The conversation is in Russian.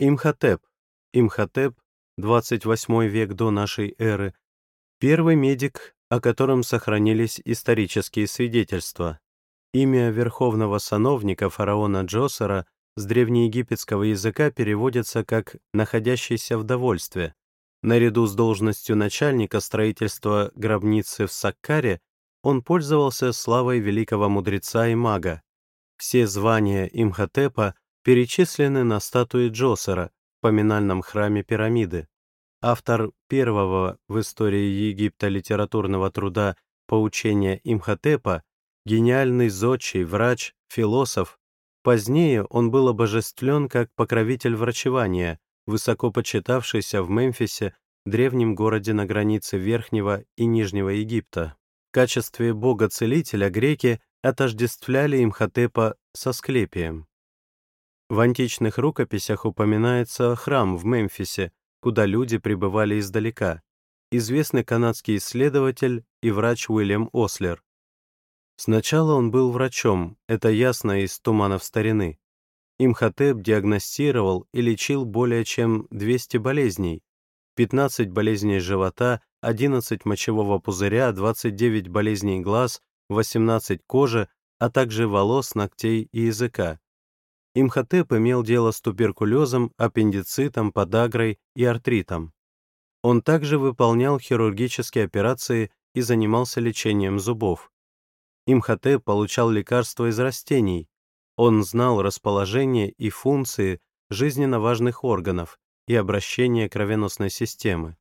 Имхотеп. Имхотеп, 28 век до нашей эры, первый медик, о котором сохранились исторические свидетельства. Имя верховного сановника фараона Джосера с древнеегипетского языка переводится как «находящийся в довольстве». Наряду с должностью начальника строительства гробницы в Саккаре он пользовался славой великого мудреца и мага. Все звания Имхотепа перечислены на статуе Джосера в поминальном храме пирамиды. Автор первого в истории Египта литературного труда «Поучения Имхотепа», гениальный зодчий, врач, философ, позднее он был обожествлен как покровитель врачевания, высоко почитавшийся в Мемфисе, древнем городе на границе Верхнего и Нижнего Египта. В качестве бога-целителя греки отождествляли Имхотепа со Склепием. В античных рукописях упоминается храм в Мемфисе, куда люди прибывали издалека, известный канадский исследователь и врач Уильям Ослер. Сначала он был врачом, это ясно из туманов старины. Имхотеп диагностировал и лечил более чем 200 болезней, 15 болезней живота, 11 мочевого пузыря, 29 болезней глаз, 18 кожи, а также волос, ногтей и языка. Имхотеп имел дело с туберкулезом, аппендицитом, подагрой и артритом. Он также выполнял хирургические операции и занимался лечением зубов. Имхотеп получал лекарства из растений. Он знал расположение и функции жизненно важных органов и обращение кровеносной системы.